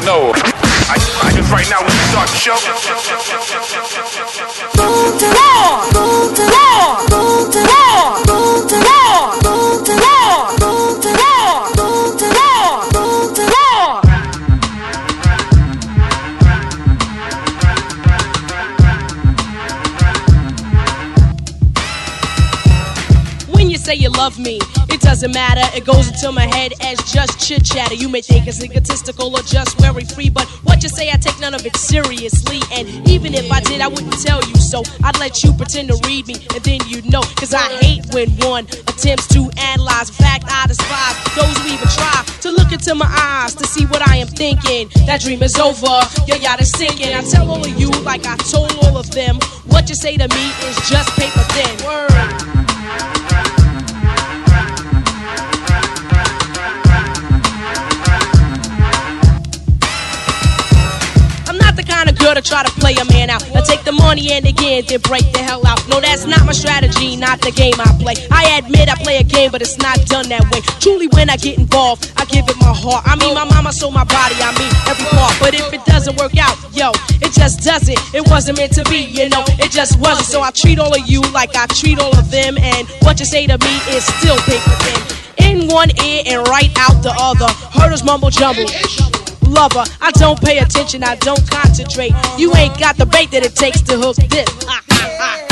to know. I, I just right now when we start the show. When you say you love me, it doesn't matter. It goes into my head as just chit chatter. You may think it's egotistical or just free, but what you say, I take none of it seriously. And even if I did, I wouldn't tell you so. I'd let you pretend to read me, and then you'd know. Cause I hate when one attempts to analyze. Fact, I despise those who even try to look into my eyes to see what I am thinking. That dream is over, your yacht is sinking. I tell all of you, like I told all of them, what you say to me is just paper thin. Word. The kind of girl to try to play a man out. I take the money and again, then break the hell out. No, that's not my strategy, not the game I play. I admit I play a game, but it's not done that way. Truly, when I get involved, I give it my heart. I mean, my mama sold my body, I mean, every part. But if it doesn't work out, yo, it just doesn't. It wasn't meant to be, you know, it just wasn't. So I treat all of you like I treat all of them, and what you say to me is still paper thin. In one ear and right out the other. Hurdles mumble jumble lover. I don't pay attention, I don't concentrate. You ain't got the bait that it takes to hook this.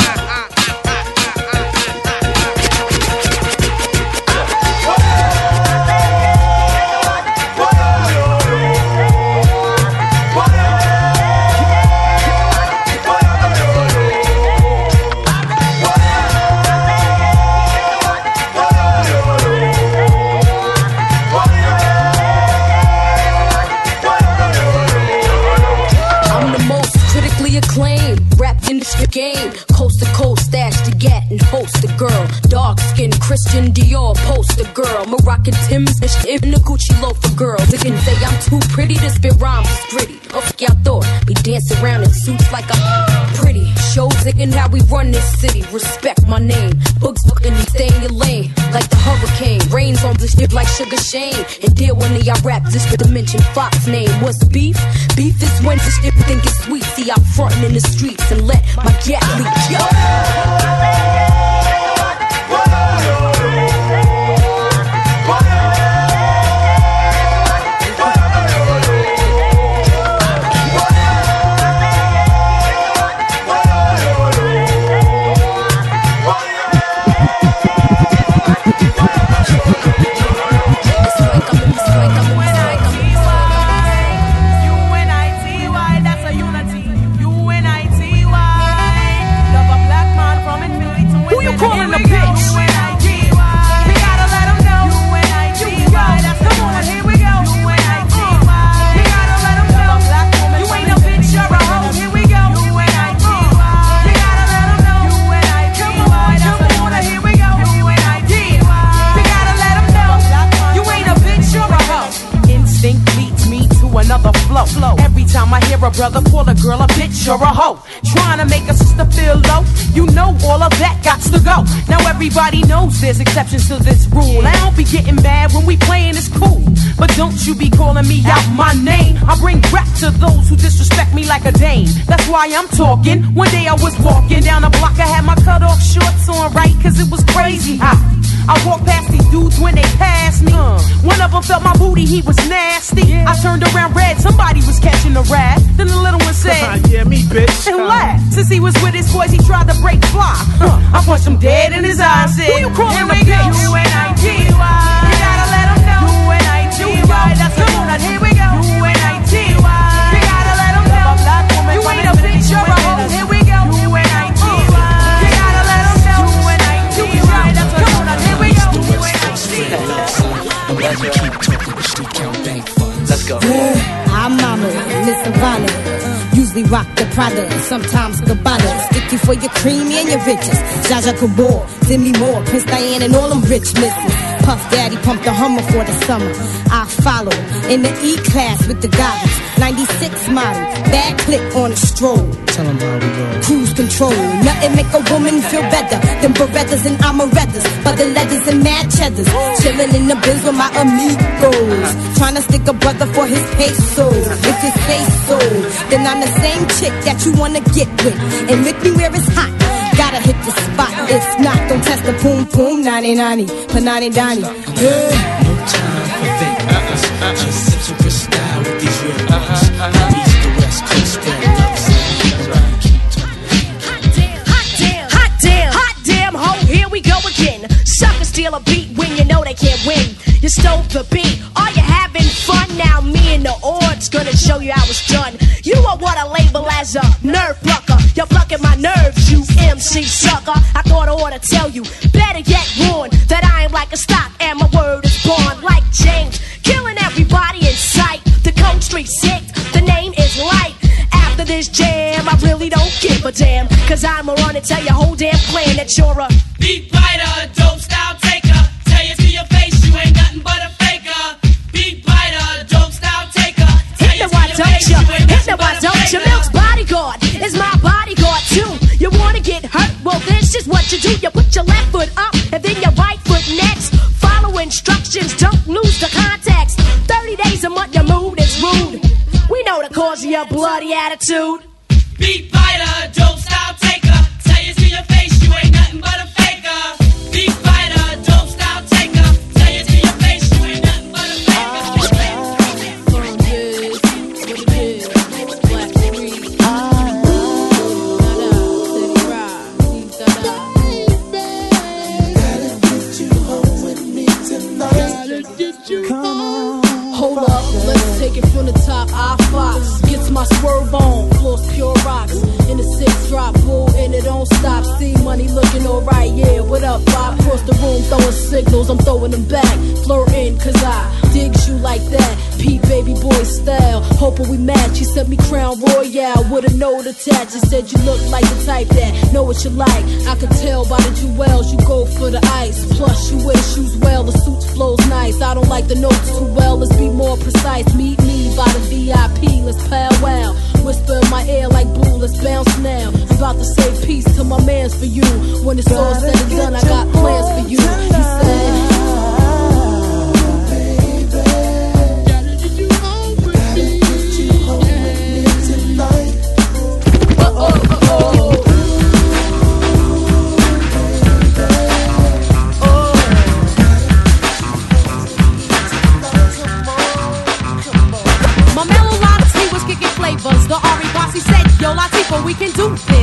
girl. Dark skin, Christian Dior, poster girl. Moroccan Tim's in the Gucci loafer girl. They can say I'm too pretty to spit rhymes, it's gritty. Oh, fuck y'all thought, be dancing around in suits like I'm pretty. Shows and how we run this city. Respect my name. Books fucking stay in your lane. Like the hurricane. Rains on this shit like Sugar Shane. And deal when y'all rap this the mention Fox name. What's beef? Beef is when this shit think it's sweet. See, I'm frontin' in the streets and let my gat leak. Yo! There's exceptions to this rule. I don't be getting mad when we playing it's cool, but don't you be calling me out my name. I bring rap to those who disrespect me like a dame. That's why I'm talking. One day I was walking down the block, I had my cut off shorts on right, cause it was crazy hot. I walked past these dudes when they passed me. Uh. One of them felt my booty, he was nasty. I turned around red, somebody was catching a rat. Then the little one said, yeah, me, bitch. and laughed. Since he was with his boys, he tried to break fly. Huh. I punched him dead in his eyes. Said, Who you calling a we go. bitch? U-N-I-T-Y. You gotta let 'em know. You U-N-I-T-Y. That's a unit. Here we rock the Prada, sometimes the Gabbana. Stick you for your cream and your riches. Zsa Zsa Gabor, Demi Moore, Prince Diane, and all them rich misses. Puff Daddy pumped the Hummer for the summer. I follow in the E class with the goggles. 96 model, bad click on a stroll. Tell 'em how we roll. Cruise control, nothing make a woman feel better than Berettas and Amarettas, but the leathers and mad cheddars. Chilling in the bins with my amigos. Trying to stick a brother for his peso. If you say so, then I'm the same chick that you wanna get with. And lick me where it's hot. Gotta hit the spot. If not, don't test the boom boom. 90 Panani Donnie. Yeah. No time for fake uh-uh. Just sips with style with these Suckers steal a beat when you know they can't win. You stole the beat, are you having fun? Now me and the odds gonna show you how it's done. You are what I label as a nerve plucker. You're plucking my nerves, you MC sucker. I thought I ought to tell you, better yet warn that I am like a stock and my word is born like James, killing everybody in sight. The Cold Street Six, the name is Lyte. After this jam, really don't give a damn. Cause I'ma run and tell your whole damn plan that you're a Beat biter, dope style taker. Tell you to your face, you ain't nothing but a faker. Beat biter, dope style taker. Tell Hit me, why don't you? Hit me, why don't you? Milk's bodyguard is my bodyguard too. You wanna get hurt? Well, this is what you do. You put your left foot up and then your right foot next. Follow instructions, don't lose the context. 30 days a month, your mood is rude. We know the cause of your bloody attitude. Beat biter, dope style taker. Tell you to your face, you ain't nothing but a faker. Beat biter, dope style taker. Tell you to your face, you ain't nothing but a faker. Hold up, let's take it from the top. I fox gets my swerve on, floors pure drop, bull, and it don't stop. See money looking alright, yeah. What up, Bob? Across the room, throwing signals, I'm throwing them back. Flirting, cause I digs you like that. Pete baby boy style, hoping we match. He sent me Crown Royal with a note attached. He said you look like the type that know what you like. I could tell by the jewels you go for the ice. Plus, you wear shoes well, the suit flows nice. I don't like the notes too well, let's be more precise. Meet me by the VIP, let's powwow. Whisper in my ear like boo, let's bounce now. I'm about to say peace to my mans for you. When it's all said and done, I got plans for you. He said. Latifah,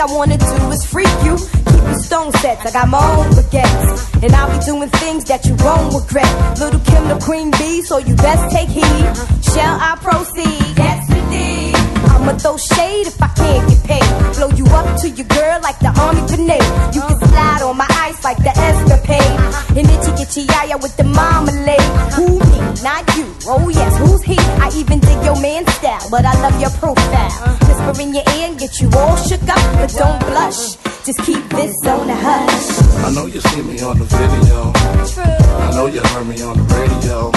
thing I wanna do is freak you. Keep you stone sets, I got my own baguettes. And I'll be doing things that you won't regret. Little Kim the queen bee, so you best take heed. Just keep this on the hush. I know you see me on the video. I know you heard me on the radio.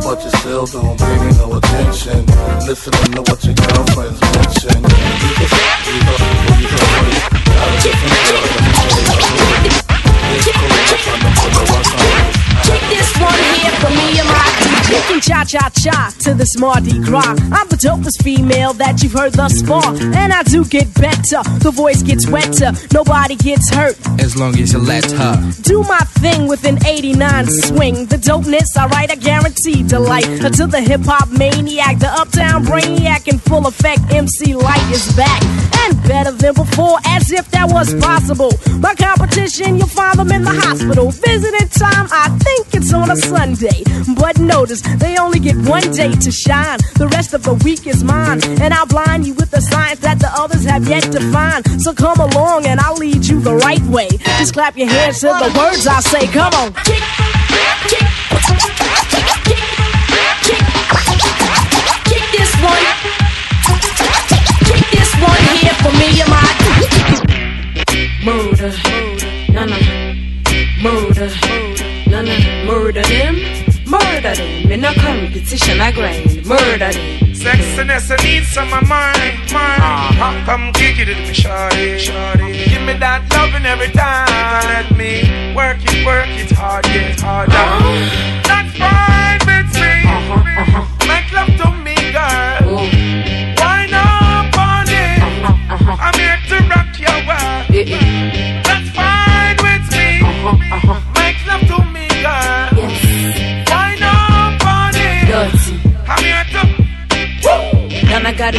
But you still don't pay me no attention. Listening to what your girlfriends mention. You can say, you know, you know, got a different girl. It's cool, I'm trying to put the work on. Take this one here for me and my Can cha cha cha to this Mardi Gras. I'm the dopest female that you've heard thus far. And I do get better. The voice gets wetter. Nobody gets hurt. As long as you let her. Do my thing with an 89 swing. The dopeness, alright, I guarantee delight. Until the hip hop maniac, the uptown brainiac in full effect, MC Lyte is back. And better than before, as if that was possible. My competition, you'll find them in the hospital. Visiting time, I think it's on a Sunday. But notice, they only get one day to shine. The rest of the week is mine. And I'll blind you with the signs that the others have yet to find. So come along and I'll lead you the right way. Just clap your hands to the words I say. Come on. Kick, kick, kick, kick, this one. Kick this one here for me and my Murder, murder, no no, murder them, murder them. In a competition, I grind, murder them. Sexiness, I need some of mine, mine. Uh-huh. Come kick it to me, shawty, shawty. Give me that loving every time. Let me work it, work it hard, get harder. Uh-huh. That's fine with me. Uh-huh, uh-huh. Make love to me,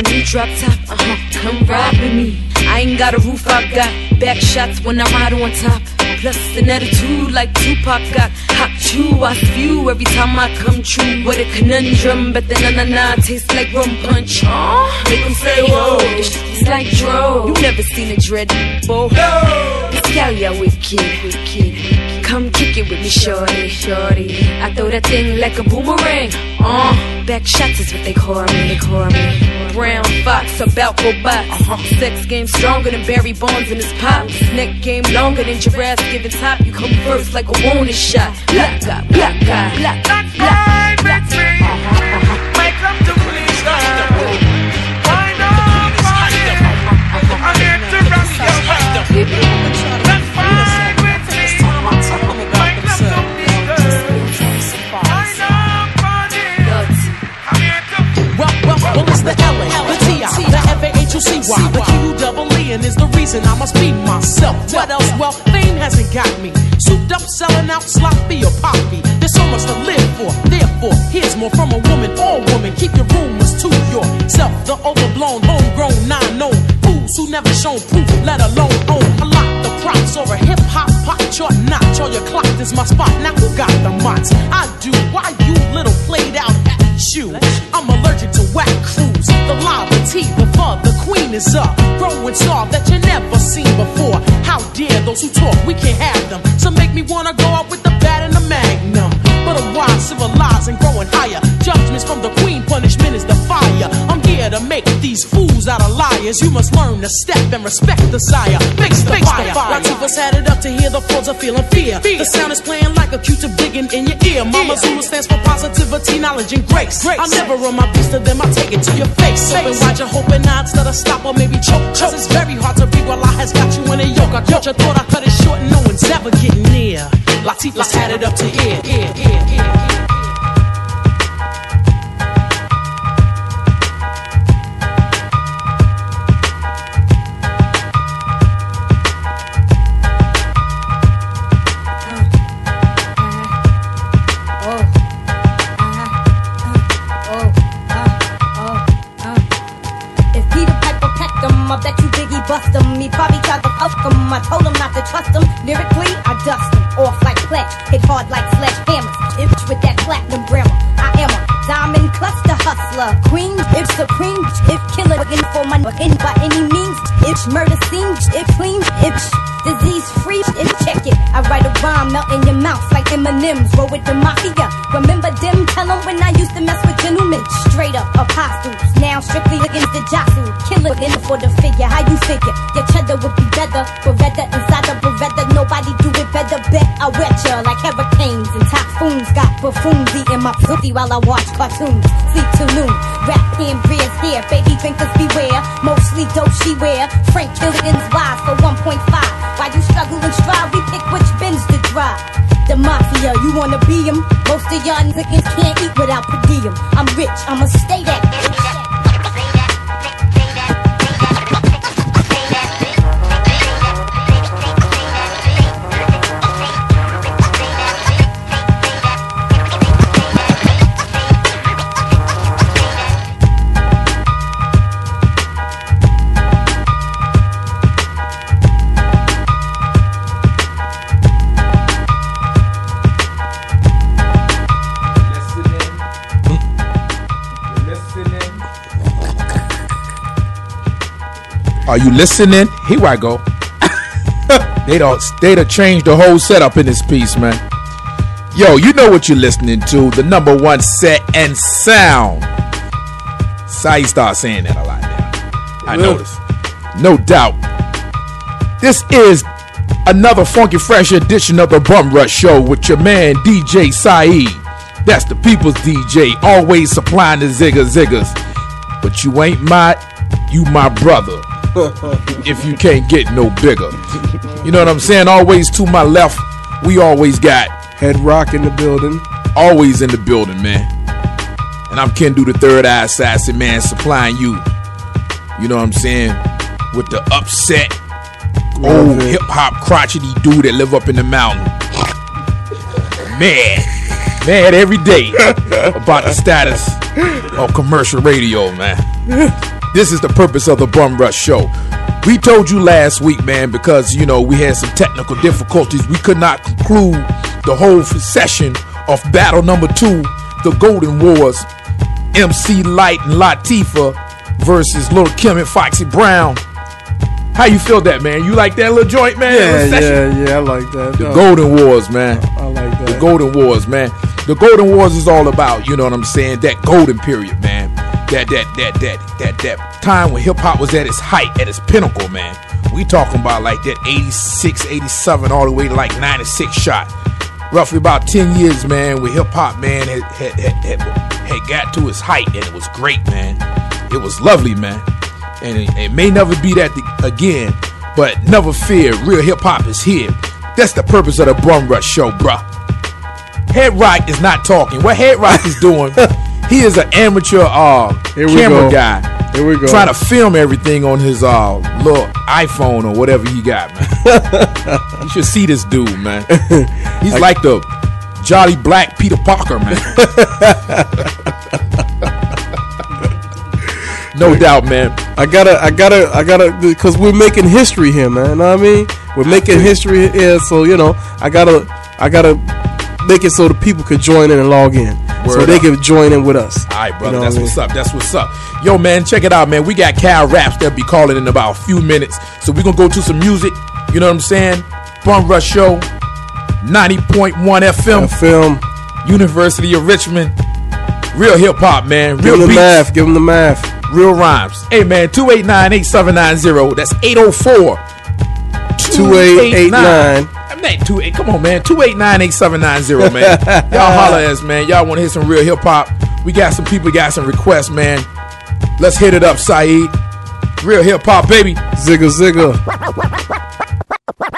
a new drop top, uh huh. Come ride with me. I ain't got a roof, I got back shots when I ride on top. Plus an attitude like Tupac got hot chew. I spew every time I come true. What a conundrum, but the na na na tastes like rum punch. Uh, make them say whoa, it's like dro. You never seen a dread before. This gal ya wicked, wicked. Come kick it with me, shorty, shorty. I throw that thing like a boomerang. Uh, back shots is what they call me, they call me. Brown fox about go box. Sex game stronger than Barry Bonds in his pops. Neck game longer than giraffes giving top. You come first like a wanted shot. Black guy, black guy, black guy, black fine well, well, it's the L.A., the T.I., the F-A-H-U-C-Y, the Q-double-E, and is the reason I must be myself. What else? Well, fame hasn't got me. Souped up, selling out, sloppy or poppy. There's so much to live for. Therefore, here's more from a woman or woman. Keep your rumors to yourself. The overblown, homegrown, non-known fools who never shown proof, let alone own. I lock the props or a hip-hop pop chart notch. All your clock is my spot. Now who got the mots? I do. Why you little played out queen is up. Growing star that you never seen before. How dare those who talk, we can't have them. So make me wanna go out with the bat and the magnum. But I'm wise, civilized, and growing higher. Judgments from the queen, punishment is the fire. Here to make these fools out of liars. You must learn to step and respect the sire. Fix the fire. Latifah's had it up to hear the frauds are feeling fear. The sound is playing like a Q-tip digging in your ear. Mama Zulu stands for positivity, knowledge, and grace. I'm never run my beast to them, I take it to your face. Open wide, you're hoping odds that I stop or maybe choke. Cause it's very hard to read while I has got you in a yoke. I caught you, thought I cut it short, and no one's ever getting near. Latifah's had it up to ear, ear, bust him. He probably tried to fuck him. I told him not to trust him. Lyrically, I dust him. Off like flesh, hit hard like sledgehammers. Itch with that platinum grammar. I am a diamond cluster hustler. Queen, if supreme, if killer, looking for my in by any means. If murder scene, if clean, if disease free, if. I write a rhyme, melt in your mouth like M&M's. Roll with the mafia. Remember them? Tell 'em when I used to mess with gentlemen. Straight up apostles. Now strictly against the jostle. Killer in for the figure. How you figure? Your cheddar would be better. Beretta inside the Beretta. Nobody do it better. Bet I wet ya like hurricanes and typhoons. Got buffoons eating my pussy while I watch cartoons. Sleep till noon. Rap Cambria's here. Baby drinkers beware. Mostly dope she wear. Frank Killian's wise for 1.5. Why you struggle and strive? Mafia, you wanna be 'em? Most Most of y'all niggas can't eat without per diem. I'm rich, I'ma stay that. Are you listening? Here I go. they don't. They done changed the whole setup in this piece, man. Yo, you know what you're listening to? The number one set and sound. So you start saying that a lot now. I noticed. No doubt. This is another funky fresh edition of the Bum Rush Show with your man DJ Sayeed. That's the people's DJ, always supplying the zigga ziggers. But you ain't my, you my brother. If you can't get no bigger. You know what I'm saying? Always to my left, we always got Head Rock in the building. Always in the building, man. And I'm Ken Do the Third Eye Assassin, man, supplying you. You know what I'm saying? With the upset, old Love it. hip hop crotchety dude that live up in the mountain. Man, mad every day about the status of commercial radio, man. This is the purpose of the Bum Rush Show. We told you last week, man, because you know we had some technical difficulties. We could not conclude the whole session of battle number two, the Golden Wars, MC Lyte and Latifah versus Little Kim and Foxy Brown. How you feel that, man? You like that little joint, man? Yeah, yeah, yeah. I like that. The No, Golden Wars, man. I like that. The Golden Wars, man. The Golden Wars is all about, you know what I'm saying, that golden period, man. That that that that that that time when hip hop was at its height, at its pinnacle, man. We talking about like that 86, 87, all the way to like 96 shot. Roughly about 10 years, man, where hip hop, man, had, had, had, had, got to its height, and it was great, man. It was lovely, man. And it, it may never be that the- again, but never fear, real hip hop is here. That's the purpose of the Bum Rush Show, bruh. Head Rock is not talking. What Head Rock is doing, he is an amateur uh, Here we camera go. guy. Here we go. Trying to film everything on his uh, little iPhone or whatever he got, man. you should see this dude, man. He's like the Jolly Black Peter Parker, man. no doubt, man. I gotta, I gotta, I gotta, because we're making history here, man. You know what I mean? We're making history here, so you know, I gotta, I gotta make it so the people could join in and log in, so Word they up. can join in with us. All right, brother. You know that's what what's up. That's what's up. Yo, man, check it out, man. We got Cal Raps that'll be calling in about a few minutes. So we're gonna go to some music. You know what I'm saying? Bum Rush Show, 90.1 FM, FM, University of Richmond. Real hip hop, man. Give Real them the math. Give them the math. real rhymes. Hey, man, 289-8790. That's 804 2889. I'm not two eight. Come on, man. Two eight nine eight seven nine zero, man. Y'all holler at us, man. Y'all want to hear some real hip hop? We got some people got some requests, man. Let's hit it up, Sayeed. Real hip hop, baby. Zigga zigga.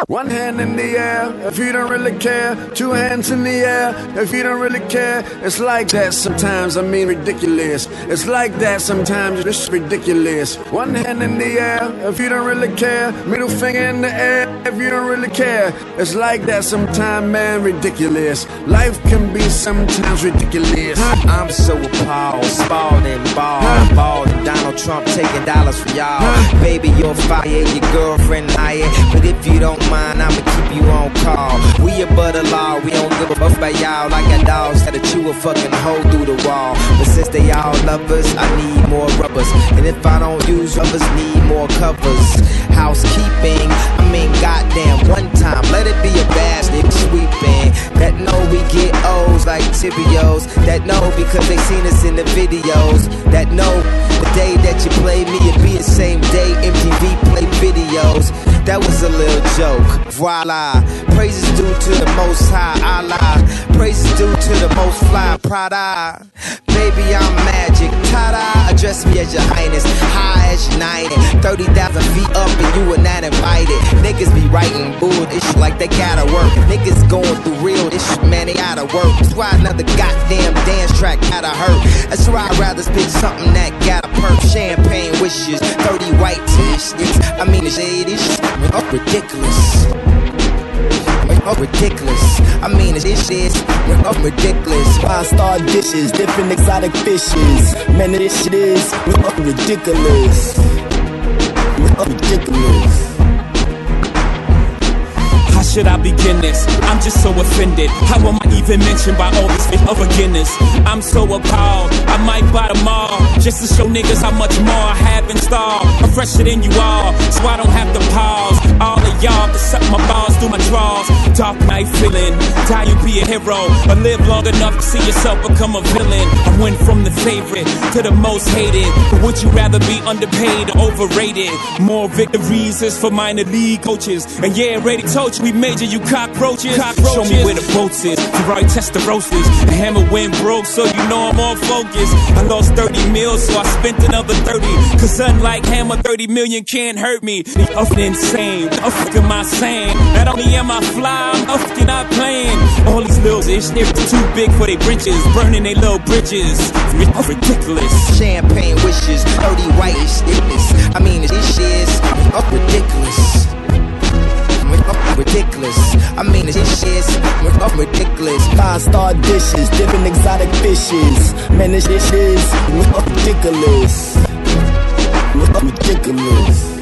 One hand in the air if you don't really care. Two hands in the air if you don't really care. It's like that sometimes, I mean ridiculous. It's like that sometimes, it's ridiculous. One hand in the air if you don't really care. Middle finger in the air if you don't really care. It's like that sometimes, man, ridiculous. Life can be sometimes ridiculous. I'm so appalled, spalled and bald, bald Donald Trump taking dollars from y'all. Baby, you're fired, your girlfriend hired. But if you don't mind, I'ma keep you on call. We above the law, we don't give a fuck about y'all. I got dogs that'll chew a fucking hole through the wall. But since they all love us, I need more rubbers. And if I don't use rubbers, need more covers. Housekeeping, I mean, goddamn, one time, let it be a bastard sweeping. That know we get O's like Tibios. That know because they seen us in the videos. That know day that you play me, it'd be the same day MTV play videos. That was a little joke. Voila. Praises due to the most high Allah. Praises due to the most fly Prada. Baby, I'm magic. Ta-da. Address me as your highness. High as United. 30,000 feet up and you were not invited. Niggas be writing bullshit like they gotta work. Niggas going through real shit, man, they outta work. That's why another goddamn dance track gotta hurt. That's why I'd rather spit something that got a perk. Champagne wishes, 30 white t-shirts. I mean, it's shady shit. Oh, ridiculous. Ridiculous. I mean, this shit is ridiculous. Five star dishes, different exotic fishes. Man, this shit is ridiculous. Ridiculous. Should I begin this? I'm just so offended. How am I even mentioned by all these other beginners? I'm so appalled. I might buy them all just to show niggas how much more I have in store. I'm fresher than you all, so I don't have to pause. All of y'all to suck my balls through my drawers. Dark night feeling, die you be a hero, or live long enough to see yourself become a villain. I went from the favorite to the most hated. But would you rather be underpaid or overrated? More victories is for minor league coaches. And yeah, already told you we major, you cockroaches. cockroaches. Show me where the boats is. Ferrari Testarossas. The hammer went broke, so you know I'm all focused. I lost 30 mils, so I spent another 30. Cause unlike Hammer, 30 million can't hurt me. The up insane. The fuck am I saying? Not only am I fly, I'm up not playing. All these little ish, they're too big for their britches. Burning they little bridges. Ridiculous. Champagne wishes, 30 white shitness. I mean, this shit is oh, ridiculous. Ridiculous. I mean, this shit is oh, ridiculous. Five star dishes, different exotic fishes. Man, this shit is ridiculous. Ridiculous.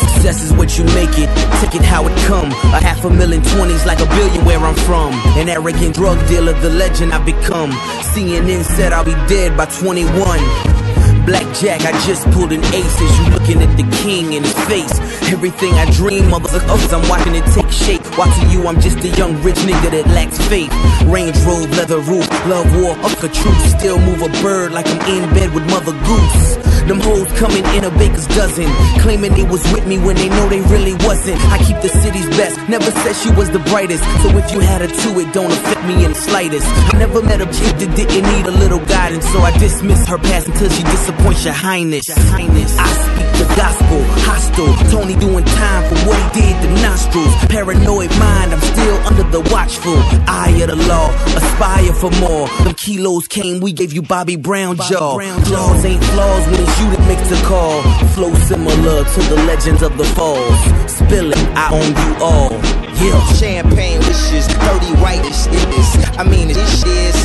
Success is what you make it. Take it how it come. A half a million twenties like a billion where I'm from. An arrogant drug dealer, the legend I become. CNN said I'll be dead by 21. Blackjack, I just pulled an ace as you looking at the king in his face. Everything I dream, motherfuckers, I'm watching it take shape. Watching you, I'm just a young rich nigga that lacks faith. Range Rover, leather roof, love war, up a truth. Still move a bird like I'm in bed with Mother Goose. Them hoes coming in a baker's dozen, claiming they was with me when they know they really wasn't. I keep the city's best, never said she was the brightest. So if you had a too, it don't affect me in the slightest. I never met a chick that didn't need a little guidance, so I dismiss her past until she disappoints your highness. Your highness. I speak the gospel, hostile. Tony doing time for what he did to nostrils. Paranoid mind, I'm still under the watchful eye of the law. Aspire for more. Them kilos came, we gave you Bobby Brown jaw. Flaws ain't flaws when it's you that makes the call. Flow similar to the legends of the falls. Spill it, I own you all. Yeah. Champagne wishes, 30 white shitness. I mean, this is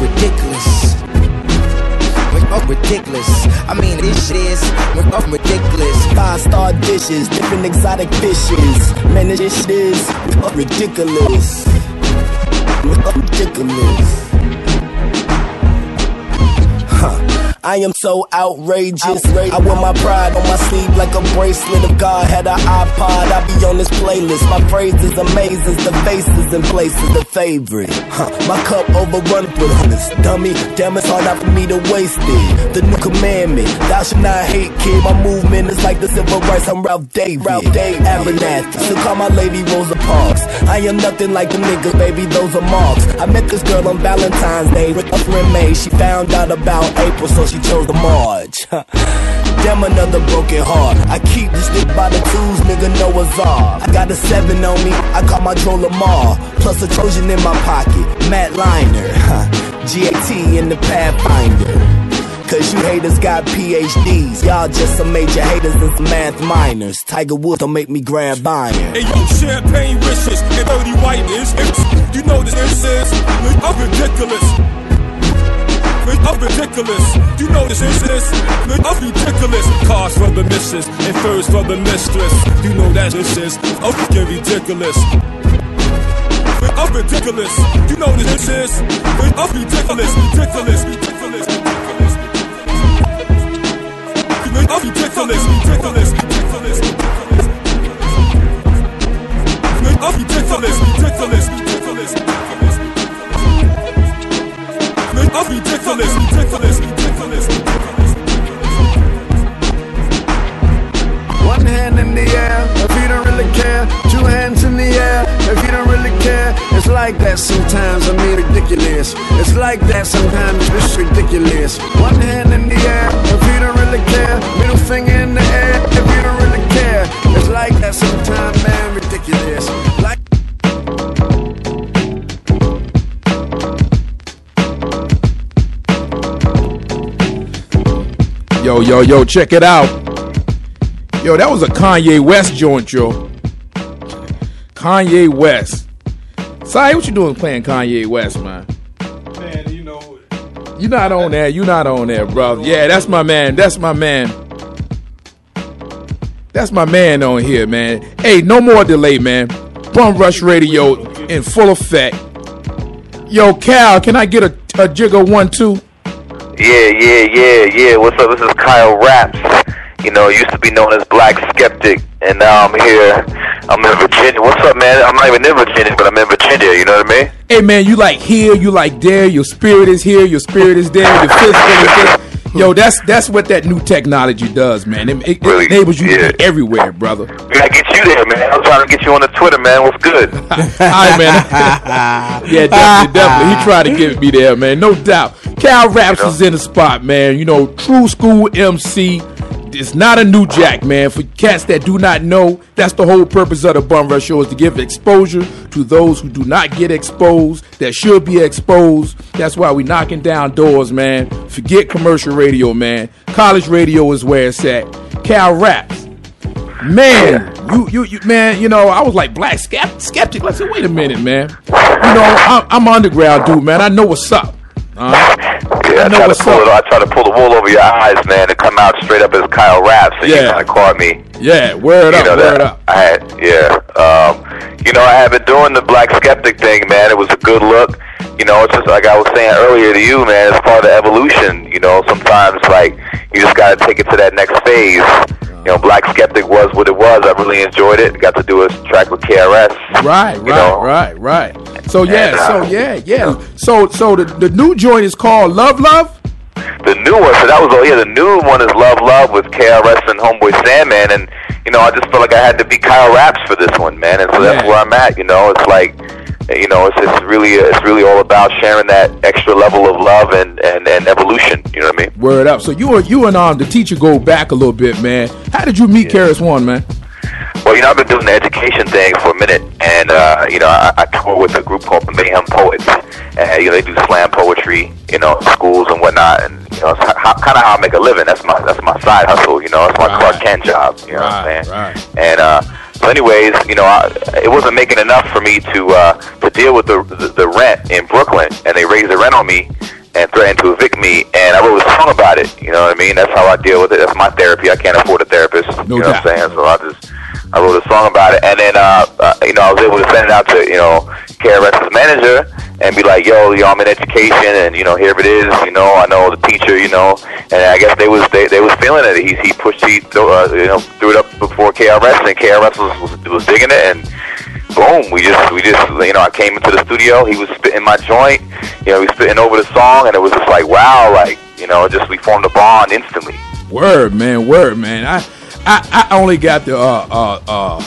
ridiculous. Ridiculous. I mean, this shit is ridiculous. Five star dishes, different exotic fishes. Man, this shit is ridiculous. Ridiculous. I am so outrageous. I wear my pride on my sleeve like a bracelet. If God had an iPod, I'd be on this playlist. My praise is amazing, the faces and places, the favorite. Huh. My cup overrun with hundreds. Dummy, damn, it's hard not for me to waste it. The new commandment, thou shalt not hate, kid. My movement is like the civil rights. I'm Ralph David. Ralph David. Abernathy. So call my lady Rosa Parks. I am nothing like the niggas, baby, those are marks. I met this girl on Valentine's Day. With a friend May, she found out about April, so she chose the March. Damn another broken heart. I keep this stick by the tools, nigga Noah's Ark. I got a seven on me, I call my Joe Namath. Plus a Trojan in my pocket, Matt Leinart. GAT in the Pathfinder. Cause you haters got PhDs. Y'all just some major haters and some math minors. Tiger Woods don't make me grab iron. Hey yo, champagne wishes and 30 white is. You know this is. I'm ridiculous. I'm ridiculous. You know this is this. I'm ridiculous. Cars for the missus and furs for the mistress. You know that this is. I'm fucking ridiculous. I'm ridiculous. You know this is. I'm ridiculous. Ridiculous. Ridiculous. I'm ridiculous. Ridiculous. Ridiculous. I'm. Ridiculous. Ridiculous. I'm ridiculous, ridiculous, ridiculous. One hand in the air if you don't really care. Two hands in the air if you don't really care. It's like that sometimes. I mean ridiculous. It's like that sometimes. It's ridiculous. One hand in the air if you don't really care. Middle finger in the air if you don't really care. It's like that sometimes, man. Ridiculous. Yo, yo, yo, check it out. Yo, that was a Kanye West joint, yo. Kanye West. Sai, what you doing playing Kanye West, man? Man, you know. You're not on there. You're not on there, brother. Yeah, that's my man. That's my man. That's my man on here, man. Hey, no more delay, man. Bum Rush Radio in full effect. Yo, Cal, can I get a, a jigger one, two? Yeah, yeah, yeah, yeah. What's up? This is Kyle Rapps. You know, used to be known as Black Skeptic, and now I'm here. I'm in Virginia. What's up, man? I'm not even in Virginia, but I'm in Virginia. You know what I mean? Hey, man, you like here, you like there. Your spirit is here, your spirit is there, your physical is there. Yo, that's that's what that new technology does, man. It, it, it enables you to be everywhere, brother. Gotta get you there, man. I'm trying to get you on the Twitter, man. What's good? All right, man. yeah, definitely, definitely. He tried to get me there, man. No doubt. Cal Raps is in the spot, man. You know, true school MC. It's not a new jack, man. For cats that do not know, that's the whole purpose of the Bum Rush Show is to give exposure to those who do not get exposed, that should be exposed. That's why we knocking down doors, man. Forget commercial radio, man. College radio is where it's at. Cal Raps. Man, you, you, you, man, you know, I was like black skept- skeptic. Let's say, wait a minute, man. You know, I'm, I'm underground dude, man. I know what's up. Uh, Yeah, I, know try to what's pull it. I try to pull the wool over your eyes, man, and come out straight up as Kyle Rapps. So you Yeah. kind of caught me. yeah, word you up, know word that up. I had, yeah. Um, you know, I have been doing the Black Skeptic thing, man. It was a good look. You know, it's just like I was saying earlier to you, man. It's part of the evolution. You know, sometimes like you just got to take it to that next phase. You know, Black Skeptic was what it was. I really enjoyed it. Got to do a track with KRS. Right, right, know. right, right. So yeah, And, uh, so yeah, yeah. So so the, the new joint is called Love Love. The new one, so that was oh yeah, the new one is Love Love with KRS and Homeboy Sandman, and you know I just felt like I had to be Kyle Rapps for this one, man, and so that's Yeah. where I'm at. You know, it's like, you know, it's it's really it's really all about sharing that extra level of love and and, and evolution. You know what I mean? Word up. So you and you and um the teacher go back a little bit, man. How did you meet KRS-One, man? Well, you know, I've been doing the education thing for a minute, and uh, you know, I, I tour with a group called the Mayhem Poets, and you know, they do slam poetry, you know, schools and whatnot, and you know, it's how, kind of how I make a living. That's my that's my side hustle, you know, that's my Clark Kent job, you know what I'm saying? Right. And uh, so, anyways, you know, I, it wasn't making enough for me to uh, to deal with the, the the rent in Brooklyn, and they raised the rent on me and threatened to evict me. And I wrote a song about it. You know what I mean? That's how I deal with it. That's my therapy. I can't afford a therapist. No you know doubt. what I'm saying? So I just I wrote a song about it, and then uh, uh, you know I was able to send it out to you know KRS's manager and be like, yo, yo, I'm in education, and you know here it is. You know I know the teacher. You know, and I guess they was they, they was feeling it. He he pushed he uh, you know threw it up before KRS, and KRS was was, was digging it, and boom, we just we just you know I came into the studio. He was spitting my joint. You know, he was spitting over the song, and it was just like wow, like you know, just we formed a bond instantly. Word, man. Word, man. I I, I only got the uh uh uh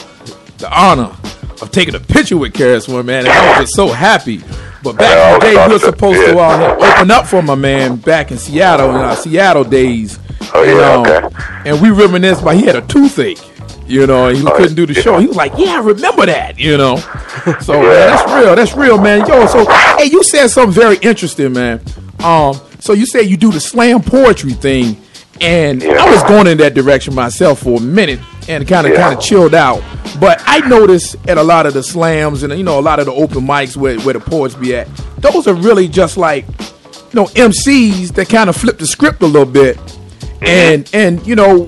the honor of taking a picture with KRS-One, man, and I was just so happy. But back in the day, we were supposed to uh, open up for my man back in Seattle in our Seattle days. Oh, and, um, okay. And we reminisced, but he had a toothache. You know, and he Oh, couldn't do the yeah. show. He was like, "Yeah, I remember that." You know, so man, that's real. That's real, man. Yo, so hey, you said something very interesting, man. Um, so you said you do the slam poetry thing, and I was going in that direction myself for a minute, and kind of Yeah. kind of chilled out. But I noticed at a lot of the slams and you know a lot of the open mics where where the poets be at, those are really just like you know MCs that kind of flip the script a little bit, and and you know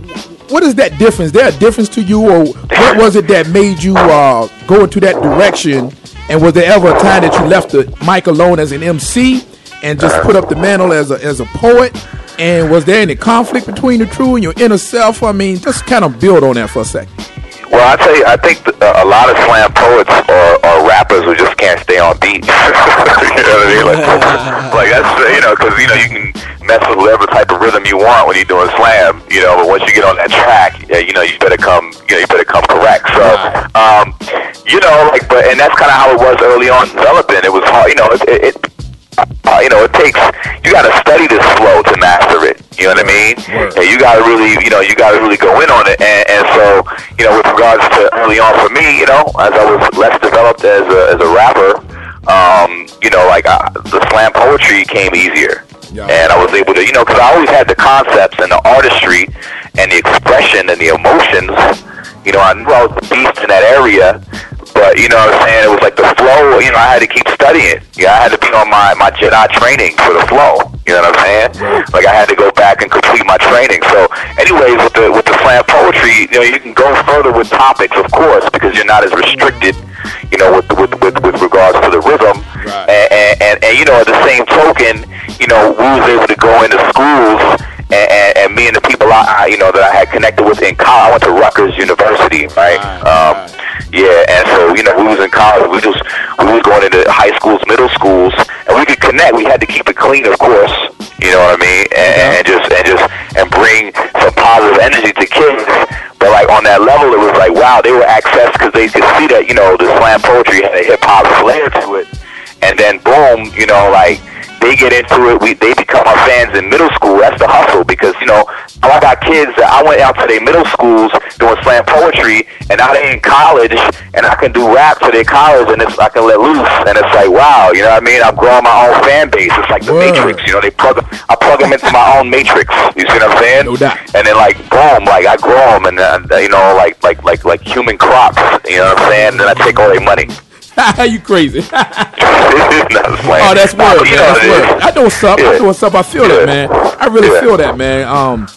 what is that difference? There a difference to you, or what was it that made you uh, go into that direction? And was there ever a time that you left the mic alone as an MC and just put up the mantle as a as a poet? And was there any conflict between the true and your inner self? I mean, just kind of build on that for a second. Well, I tell you, I think uh, a lot of slam poets are, are rappers who just can't stay on beat. you know what I mean? Like, like that's uh, you know, because you know you can mess with whatever type of rhythm you want when you're doing slam. You know, but once you get on that track, you know you better come, you know, you better come correct. So, um, you know, like, but and that's kind of how it was early on developing. It was hard, you know, it. it, it uh, you know, it takes you got to study this flow to master it. You know what I mean? And you got to really, you know, you got to really go in on it. And, and so, you know, with regards to early on for me, you know, as I was less developed as a as a rapper, um, you know, like uh, the slam poetry came easier. And I was able to, you know, because I always had the concepts and the artistry and the expression and the emotions. You know, I knew I was the beast in that area, but you know what I'm saying? It was like the flow. You know, I had to keep studying. Yeah, I had to be on my my Jedi training for the flow. You know what I'm saying? Like I had to go back and complete my training. So, anyways, with the with the slam poetry, you know, you can go further with topics, of course, because you're not as restricted. You know, with with with, with regards to the rhythm. And, and, and and you know, at the same token, you know, we was able to go into schools and, and, and me and the people I, I, you know, that I had connected with in college. I went to Rutgers University, right? Um, yeah, and so you know, we was in college. We just we was going into high schools, middle schools, and we could connect. We had to keep it clean, of course. You know what I mean? And, and just and just and bring some positive energy to kids. But like on that level, it was like wow, they were accessed because they could see that you know the slam poetry had a hip hop flair to it, and then boom, you know, like they get into it. We they become our fans in middle school. That's the hustle because you know I got kids that I went out to their middle schools doing slam poetry, and now they in college, and I can do rap to their college, and it's I can let loose, and it's like wow, you know what I mean? I'm growing my own fan base. It's like the Matrix, you know? They plug I plug them into my own Matrix. You see what I'm saying? No doubt. And then like boom, like I grow them, and uh, you know like like like like human crops. You know what I'm saying? And then I take all their money. you crazy? oh, that's word, man. That's word. I know what's up. I know what's up. I feel that, man. I really Yeah. feel that, man. Um,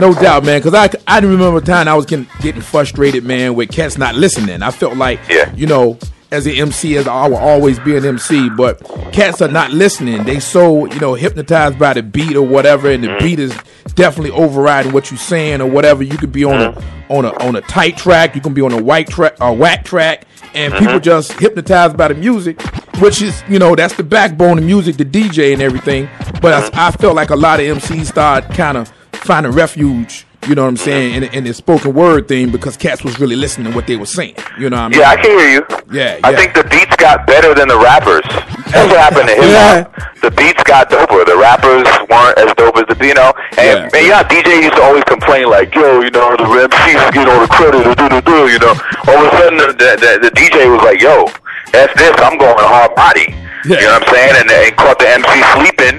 no doubt, man. Because I, I didn't remember a time I was getting, getting frustrated, man, with cats not listening. I felt like, yeah. you know, as an MC, as I will always be an MC, but cats are not listening. They so you know hypnotized by the beat or whatever, and the Mm-hmm. beat is definitely overriding what you're saying or whatever. You could be on a Mm-hmm. on a on a tight track. You can be on a white track, a whack track, and people Mhm. just hypnotized by the music, which is you know that's the backbone of music, the DJ and everything. But I, I felt like a lot of MCs started kind of finding refuge. You know what I'm saying in, in the spoken word thing because cats was really listening to what they were saying. You know what I mean? Yeah, I can hear you. Yeah, I think the beats got better than the rappers. That's what happened to hip hop. The beats got doper. The rappers weren't as dope as the you know. And man, yeah, DJ used to always complain like, yo, you know, the MCs get all the credit, do do do. You know, all of a sudden the, the, the DJ was like, yo, that's this. I'm going hard body. You know what I'm saying? And, and caught the MC sleeping,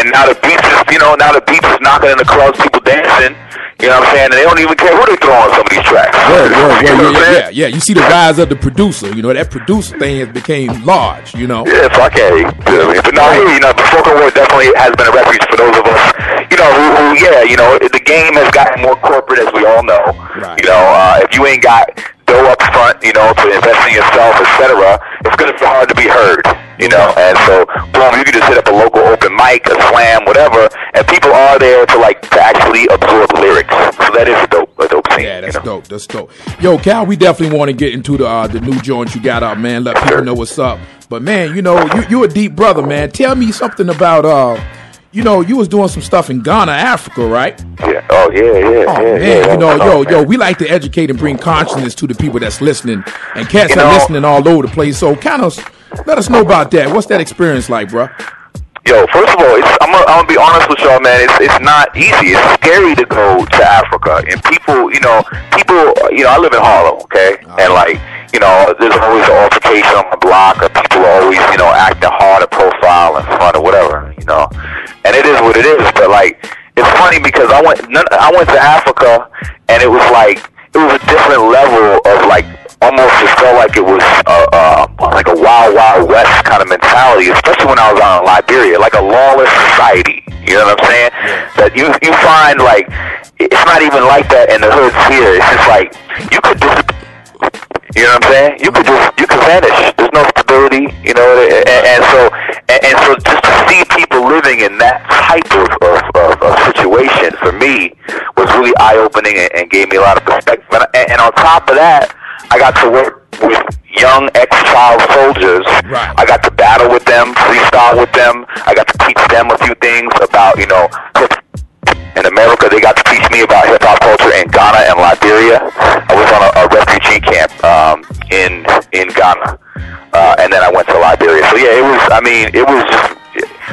and now the beats is, you know, now the beats is knocking in the clubs, people dancing. You know what I'm saying? And they don't even care who they throw on some of these tracks. Word, word, You know yeah, yeah, yeah. You see the rise of the producer. You know that producer thing has became large. You know. Yeah, fuck yeah. you know what I mean? But no, hey, you know, the spoken word definitely has been a refuge for those of us, you know, who, who yeah, you know, the game has gotten more corporate, as we all know. Right. You know, uh, if you ain't got dough up front, you know, to invest in yourself, etc., it's gonna be hard to be heard. You know, and so boom, you can just hit up a local open mic, a slam, whatever, and people are there to like to actually absorb lyrics. So that is a dope, a dope scene. Yeah, that's dope. That's dope. Yo, Cal, we definitely want to get into the uh, the new joint you got out, man. Let people know what's up. But man, you know, you you a deep brother, man. Tell me something about uh, you know, you was doing some stuff in Ghana, Africa, right? Yeah. Oh yeah, yeah, Oh yeah, man, yeah. you know, Oh, yo, yo, we like to educate and bring consciousness to the people that's listening, and cats You are listening all over the place. So, kind of let us know about that. What's that experience like, bro? Yo, first of all, it's, I'm gonna, I'm gonna be honest with y'all, man. It's it's not easy. It's scary to go to Africa, and people, you know, people, you know, I live in Harlem, okay, and ah. like, you know, there's always an altercation on my block, or people are always, you know, acting hard at profile and front or whatever, you know, and it is what it is. But like, it's funny because I went, none, I went to Africa, and it was like, it was a different level of like almost it felt like it was uh, uh, like a wild, wild west kind of mentality, especially when I was out in Liberia, like a lawless society. You know what I'm saying? That you you find like it's not even like that in the hoods here. It's just like you could just. You know what I'm saying? You could just you could vanish. There's no stability. You know, and, and so and, and so just to see people living in that type of of, of, of situation for me was really eye opening and, and gave me a lot of perspective. And, and, on top of that, I got to work with young ex-child soldiers. I got to battle with them, freestyle with them. I got to teach them a few things about you know in America, they got to teach me about hip hop culture Ghana and Liberia. I was on a, a refugee camp um, in in Ghana, uh, and then I went to Liberia. So yeah, it was. I mean, it was. Just,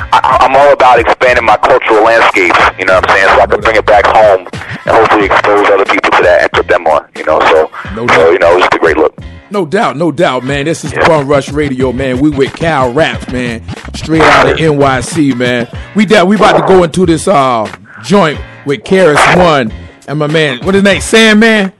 I, I'm all about expanding my cultural landscapes. You know what I'm saying? So I can bring it back home and hopefully expose other people to that and put them on. You know, so no so you know, it was just a great look. No doubt, no doubt, man. This is the Bum Rush Radio, man. We with Cal Raps, man. straight out of NYC, man. We de- we about to go into this uh joint with KRS-One and my man. What his name? Sandman.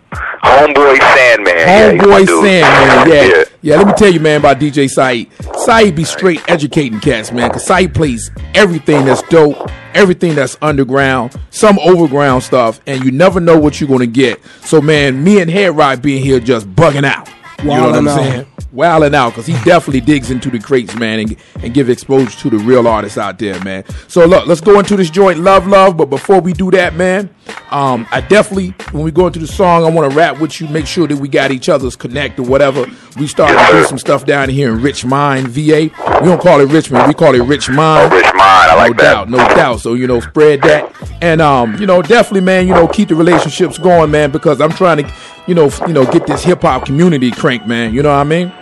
Homeboy Sandman. Yeah, Homeboy dude. Sandman. Yeah. Yeah. yeah. Let me tell you, man, about DJ Sayeed. Sayeed be straight educating cats, man. Cause Sayeed plays everything that's dope, everything that's underground, some overground stuff, and you never know what you're gonna get. So, man, me and Head Rock being here just bugging out. You know what I'm Wildin' out. saying? Wilding out because he definitely digs into the crates, man, and, and give exposure to the real artists out there, man. So look, let's go into this joint, love, love. But before we do that, man, um, I definitely when we go into the song, I want to rap with you, make sure that we got each other's connect or whatever. We started to do some stuff down here in Richmond, VA. We don't call it Richmond, we call it Richmond. Oh, Richmond, I like no that. doubt, no doubt. So you know, spread that, and um, you know, definitely, man, you know, keep the relationships going, man, because I'm trying to, you know, you know, get this hip hop community crank, man. You know what I mean?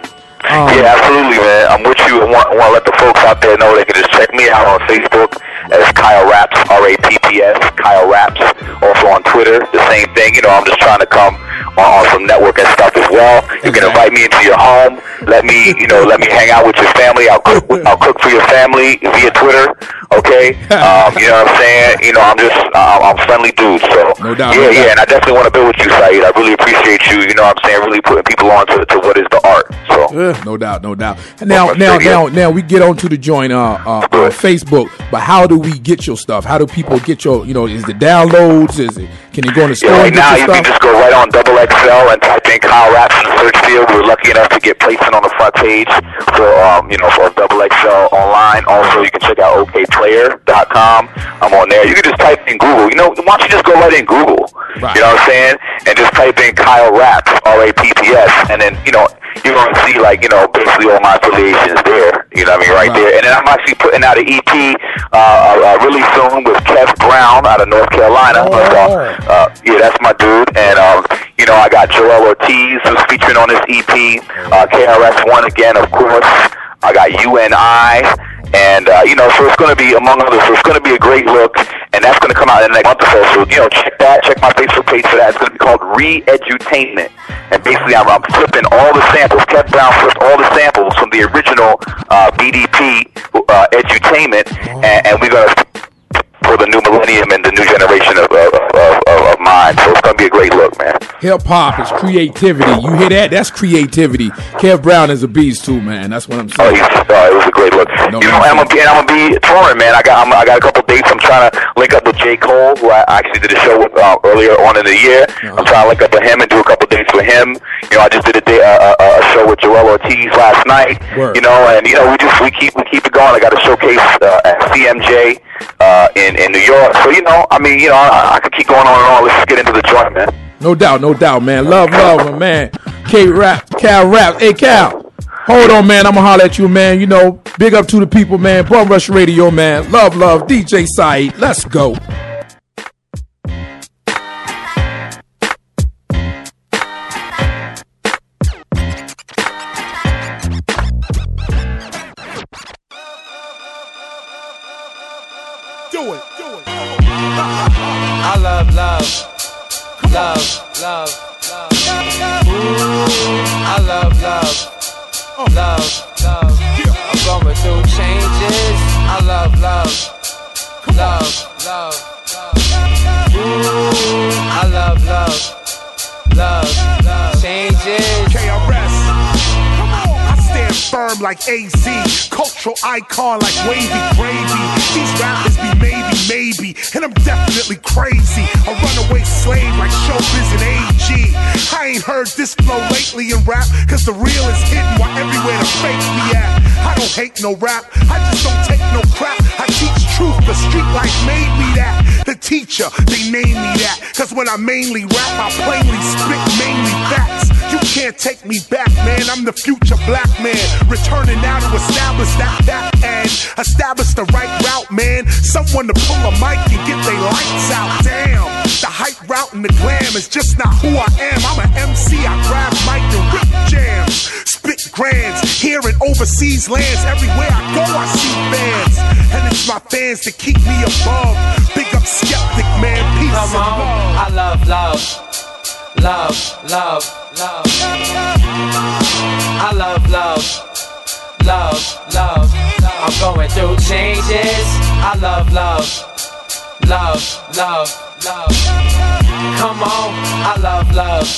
Um, yeah, absolutely, man. I'm with you. I want, want to let the folks out there know they can just check me out on Facebook as Kyle Rapps, R-A-P-P-S, Kyle Rapps. Also on Twitter, the same thing. You know, I'm just trying to come on, on some network and stuff as well. You can invite me into your home. Let me, you know, let me hang out with your family. I'll cook. I'll cook for your family via Twitter. Okay. Um, you know what I'm saying? You know, I'm just, uh, I'm a friendly dude. So No doubt, yeah, no yeah. doubt. And I definitely want to build with you, Sayeed. I really appreciate you. You know what I'm saying? Really putting people on to, to what is the art. So. no doubt, no doubt. And now, now, now, now we get onto the joint uh, uh, on Facebook. But how do we get your stuff? How do people get your, you know, is the downloads? Is it? Can you go in the store Yeah, right now you stuff? can just go right on Double XL and type in Kyle Rapps in the search field. We're lucky enough to get placement on the front page for um, you know for Double XL online. Also, you can check out Okayplayer.com. I'm on there. You can just type in Google. You know, why don't you just go right in Google? You know what I'm saying? And just type in Kyle Rapps, R A P P S, and then you know you're gonna see like you know basically all my affiliations there. You know what I mean? Right there. And then I'm actually putting out an EP uh, uh, really soon with Kev Brown out of North Carolina. But, uh, uh, yeah, that's my dude. And um, you know, I got Joel Ortiz who's featuring on this EP. Uh, KRS One again, of course. I got UNI. And uh, you know, so it's going to be among others. So it's going to be a great look, and that's going to come out in the next month or so. So you know, check that. Check my Facebook page for that. It's going to be called Re-Edutainment, and basically, I'm, I'm flipping all the samples. Kev Brown flipped all the samples from the original uh, BDP uh, Edutainment, and, and we're going to for the new millennium and the new generation of of, of, of, of mine. So it's going to be a great look, man. Hip hop is creativity. You hear that? That's creativity. Kev Brown is a beast too, man. That's what I'm Oh, saying. he's, uh, it was a great look. No, you know, I'm gonna be, and I'm gonna be touring, man. I got, I'm, I got a couple dates. I'm trying to link up with J. Cole, who I actually did a show with uh, earlier on in the year. I'm trying to link up with him and do a couple dates with him. You know, I just did a, day, uh, uh, a show with Joel Ortiz last night. Word. You know, and you know, we just we keep we keep it going. I got a showcase uh, at CMJ uh, in in New York. So you know, I mean, you know, I, I could keep going on and on. Let's just get into the joint, man. No doubt, no doubt, man. Love, love, my man. K Rap, Cal Rap. Hey, Cal. Hold on, man. I'm gonna holler at you, man. You know, big up to the people, man. Bum Rush Radio, man. Love, love. DJ Sayeed. Let's go. Love love. Love, love, love. Ooh, I love love. Love, love. I'm going through changes. I love love. Love, love. Ooh, I love love. Love, love. Changes. Firm like AZ. Cultural icon like wavy gravy. These rappers be maybe, maybe. And I'm definitely crazy. A runaway slave like Showbiz and AG. I ain't heard this flow lately in rap. Cause the real is hidden while everywhere the fake be at. I don't hate no rap. I just don't take no crap. I teach truth. The street life made me that. The teacher, they named me that. Cause when I mainly rap, I plainly spit mainly facts. You can't take me back, man. I'm the future black man. Returning now to establish that, that, and establish the right route, man. Someone to pull a mic and get their lights out. Damn. The hype route and the glam is just not who I am. I'm an MC. I grab mic and rip jams. Spit grands here in overseas lands. Everywhere I go, I see fans. And it's my fans that keep me above. Big up skeptic, man. Peace Come and on. love. I love love. Love, love, love. I love love. love, love. I'm going through changes. I love love, love, love, love. Come on, I love love,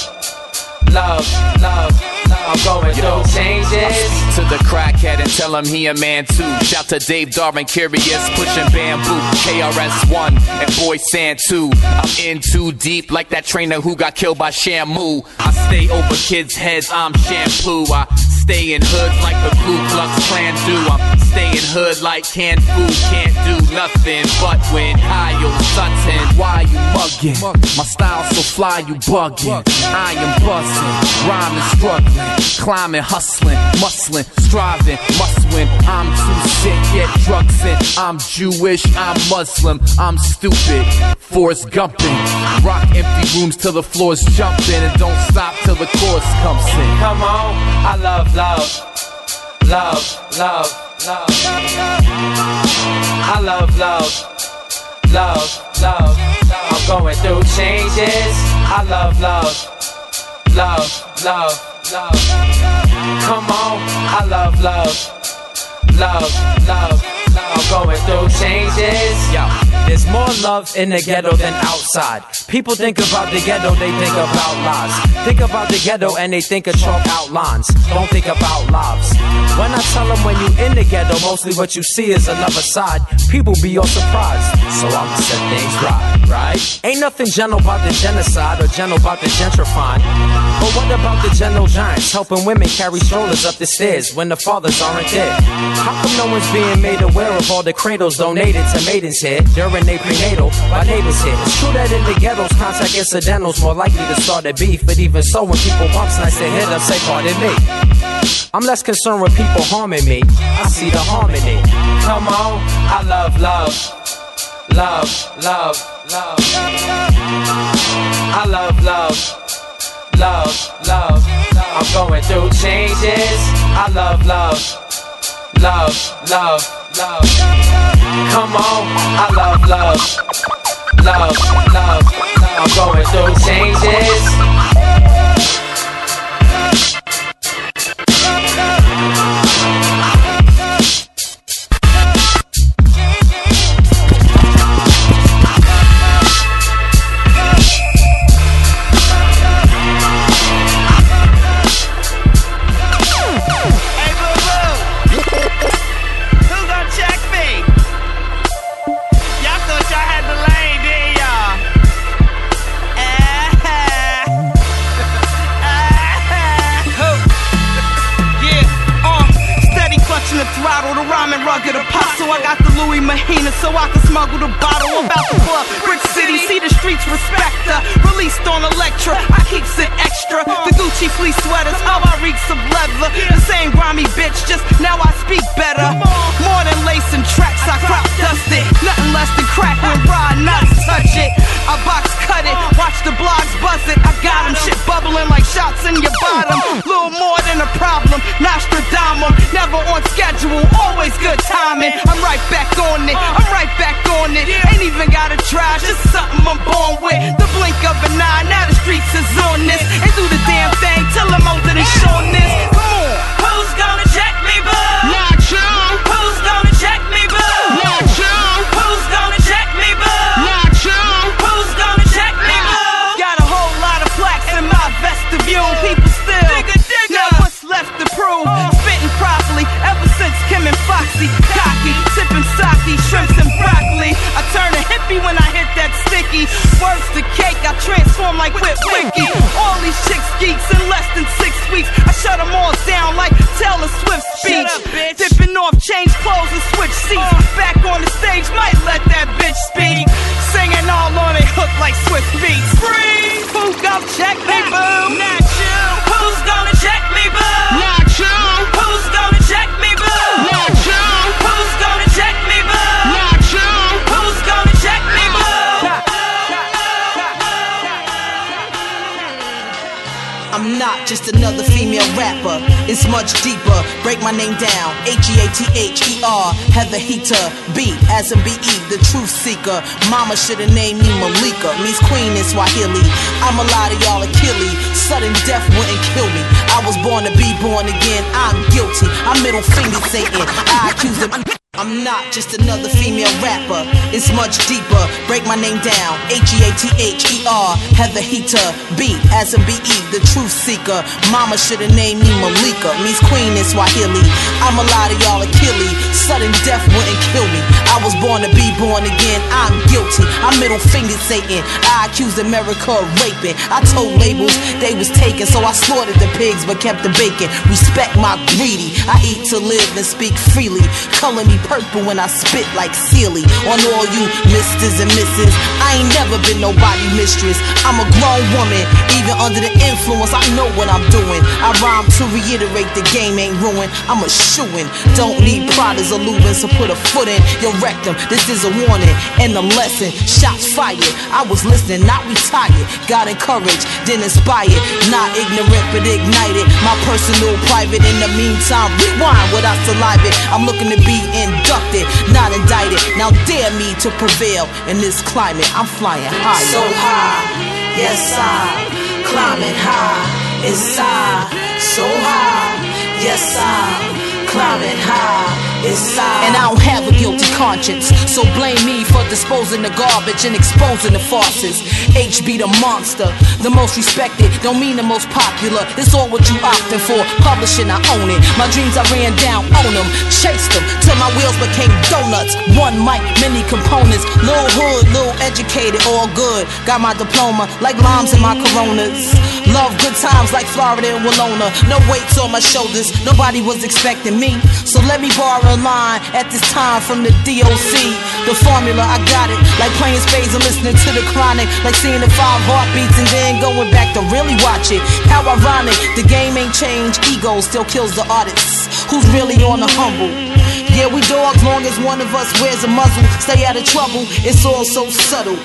love, love. I'm going through changes. To the crackhead and tell him he a man too. Shout to Dave Darwin, curious, pushing bamboo. KRS-One and Boy Sand 2. I'm in too deep like that trainer who got killed by Shamu. I stay over kids' heads, I'm shampoo. I stay in hoods like the Ku Klux Klan do. I'm staying hood like canned food, can't do nothing but win. Kyle Sutton, why you mugging? My style so fly, you bugging. I am busting, rhyming, struggling, climbing, hustling, muscling, striving, must win. I'm too sick, yet drugs in. I'm Jewish, I'm Muslim, I'm stupid. Forrest Gumping, rock empty rooms till the floor's jumping, and don't stop till the chorus comes in. Come on, I love love, love, love, love. I love love, love, love. I'm going through changes. I love love, love, love, love. Come on, I love love, love, love. I'm going through changes. Yo, there's more love in the ghetto than outside. People think about the ghetto, they think about lies. Think about the ghetto and they think of chalk outlines. Don't think about lives. When I tell them when you in the ghetto, mostly what you see is another side. People be all surprised. So I'ma set things right, right? Ain't nothing gentle about the genocide or gentle about the gentrifying. But what about the gentle giants helping women carry strollers up the stairs when the fathers aren't there? How come no one's being made aware of all the cradles donated to maidens here during their prenatal by neighbors here? It's true that in the ghettos, contact incidentals more likely to start a beef, but even so, when people bumps nice to hit them, say pardon me. I'm less concerned with people harming me. I see the harmony. Come on, I love love, love, love, love. I love love, love, love. I'm going through changes. I love love, love, love, love. Come on, I love love, love, love. I'm going through changes. So I can smuggle the just something I'm born with. The blink of an eye, now the streets is on this. And do the gon' check not just another female rapper. It's much deeper. Break my name down. H E A T H E R. Heather Heater. B as in B E, the truth seeker. Mama should have named me Malika. Means queen in Swahili. I'm a lot of y'all Achilles. Sudden death wouldn't kill me. I was born to be born again. I'm guilty. I'm middle finger Satan. I accuse him. I'm not just another female rapper. It's much deeper. Break my name down. H E A T H E R. Heather Heater. B as in B E, the truth seeker. Mama should have named me Malika. Means queen in Swahili. I'm a lot of y'all Achilles. Sudden death wouldn't kill me. I was born to be born again. I'm guilty. I'm middle finger Satan. I accused America of raping. I told labels they was taken, so I slaughtered the pigs but kept the bacon. Respect my greedy. I eat to live and speak freely. Color me purple when I spit like Celie. On all you misters and misses, I ain't never been nobody mistress. I'm a grown woman, even under the influence, I know what I'm doing. I rhyme to reiterate the game ain't ruined. I'm a shooin'. Don't need Pradas or Lubins to put a foot in your rectum. This is a warning and a lesson. Shots fired. I was listening, not retired. Got encouraged, then inspired. Not ignorant, but ignited. My personal private. In the meantime, rewind what without saliva. I'm looking to be inducted, not indicted. Now dare me to prevail in this climate. I'm flying high. So high, yes I, climbing high, it's I, so high, yes I, climbing high. And I don't have a guilty conscience, so blame me for disposing the garbage and exposing the farces. HB the monster, the most respected, don't mean the most popular. It's all what you opting for. Publishing, I own it. My dreams I ran down, own them, chased them till my wheels became donuts. One mic, many components. Little hood, little educated, all good. Got my diploma like limes in my coronas. Love good times like Florida and Willona. No weights on my shoulders, nobody was expecting me. So let me borrow line at this time from the DOC. The formula, I got it. Like playing spades and listening to the chronic. Like seeing the five heartbeats and then going back to really watch it. How ironic, the game ain't changed. Ego still kills the artists. Who's really on the humble? Yeah, we dogs long as one of us wears a muzzle. Stay out of trouble, it's all so subtle.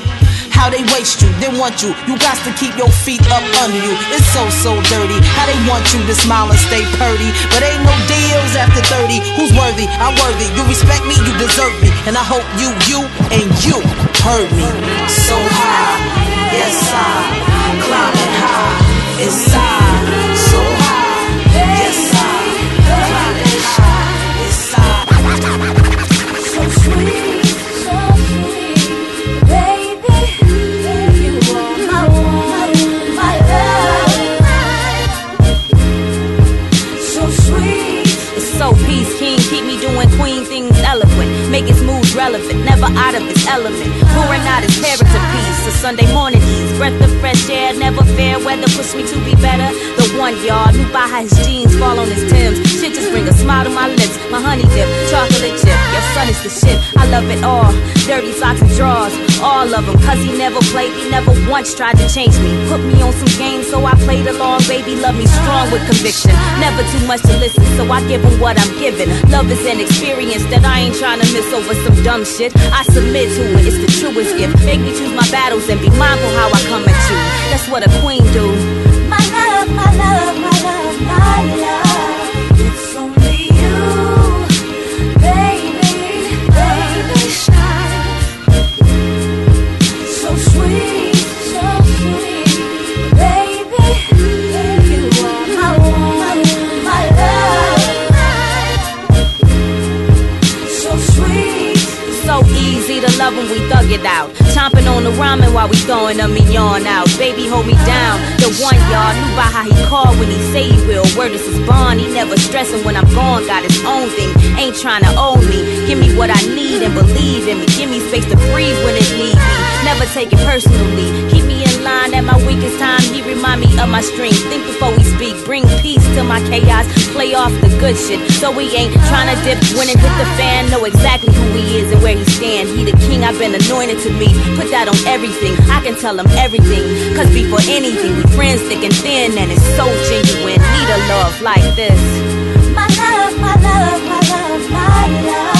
How they waste you, they want you. You got to keep your feet up under you. It's so, so dirty. How they want you to smile and stay purty. But ain't no deals after 30. Who's worthy? I'm worthy. You respect me, you deserve me. And I hope you, you, and you heard me. So high, yes I, climbing high, it's I, so high, yes I, climbing high, it's I. So sweet, so peace king, keep me doing queen things eloquent. Make his moves relevant, never out of his element. Pouring out his character piece. A Sunday morning ease, breath of fresh air, never fair weather. Push me to be better. The one y'all knew by his jeans fall on his Timbs. Shit just bring a smile to my lips. My honey dip, chocolate chip. Your son is the shit. I love it all. Dirty socks and drawers, all of them. Cause he never played, he never once tried to change me. Put me on some games, so I played along. Baby, love me strong with conviction. Never too much to listen, so I give him what I'm giving. Love is an experience that I ain't trying to miss over some dumb shit. I submit to it, it's the truest gift. Make me choose my battles and be mindful how I come at you. That's what a queen do. My love, my love, my love, my love. It out. Chomping on the ramen while we throwing a mignon out. Baby, hold me down. The one y'all knew by how he called when he say he will. Word is his bond. He never stressing when I'm gone. Got his own thing. Ain't trying to own me. Give me what I need and believe in me. Give me space to breathe when it need me. Never take it personally. Keep me in line at my weakest time. He remind me of my strength. Think before we speak. Bring peace to my chaos. Play off the good shit. So we ain't trying to dip when it hit the fan. Know exactly who he is and where he stand. He the king. I've been anointed to me. Put that on everything. I can tell him everything. Cause before anything, we friends thick and thin. And it's so genuine. Need a love like this. My love, my love, my love, my love.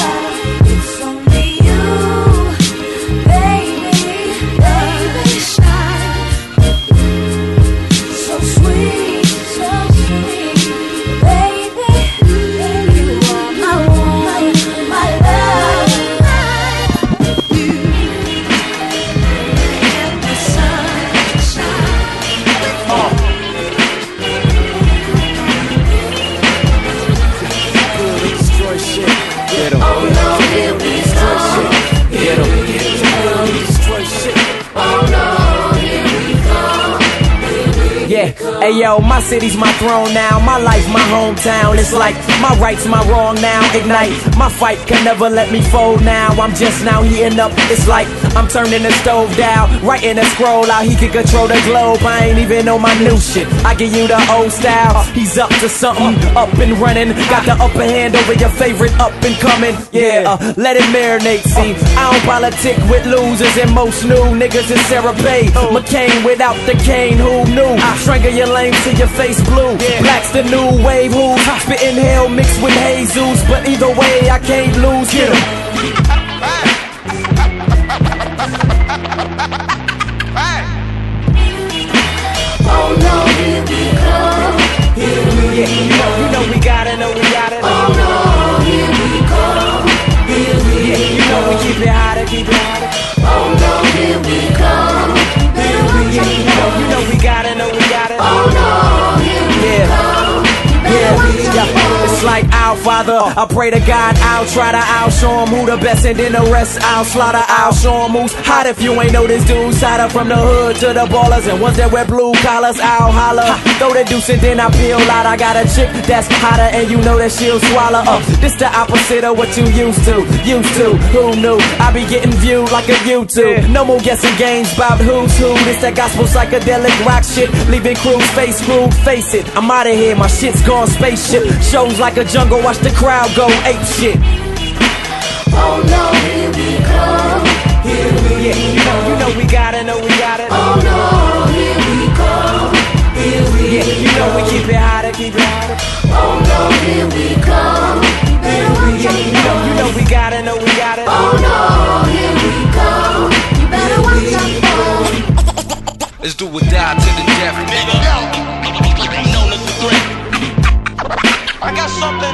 Hey yo, my city's my throne now, my life my hometown. It's like my rights my wrong now. Ignite my fight can never let me fold now. I'm just now heating up. It's like I'm turning the stove down, writing a scroll out. He can control the globe. I ain't even on my new shit. I give you the old style. He's up to something, up and running. Got the upper hand over your favorite up and coming. Yeah, uh, let it marinate. See, I don't politic with losers and most new niggas is Sarah Bay. McCain without the cane, who knew? I strangle your lame till your face blue. Black's the new wave, who's spitting hell mixed with Jesus. But either way, I can't lose. Get 'em. Yeah, you know, you know we got it, know we got father. I pray to God, I'll try to I'll show him who the best, and then the rest I'll slaughter. I'll show him who's hot. If you ain't know this dude, side up from the hood to the ballers, and ones that wear blue collars, I'll holler. Throw the deuce and then I peel out. I got a chick that's hotter, and you know that she'll swallow up. This the opposite of what you used to. Used to, who knew? I be getting viewed like a YouTube. No more guessing games about who's who. This that gospel psychedelic rock shit, leaving crews face screwed. Face it, I'm out of here. My shit's gone spaceship. Shows like a jungle. Watch the crowd go ape shit. Oh no, here we come. Here we Yeah, you know, you know we got it, know we got it. Oh no, here we come. Here we Yeah, you know we keep it hotter, keep it hotter. Oh no, here we come. Here we Yeah, you know, you know we got it, know we got it. Oh no, here we come. You better watch out for Let's do or die to the death, nigga. Known as a threat. I got something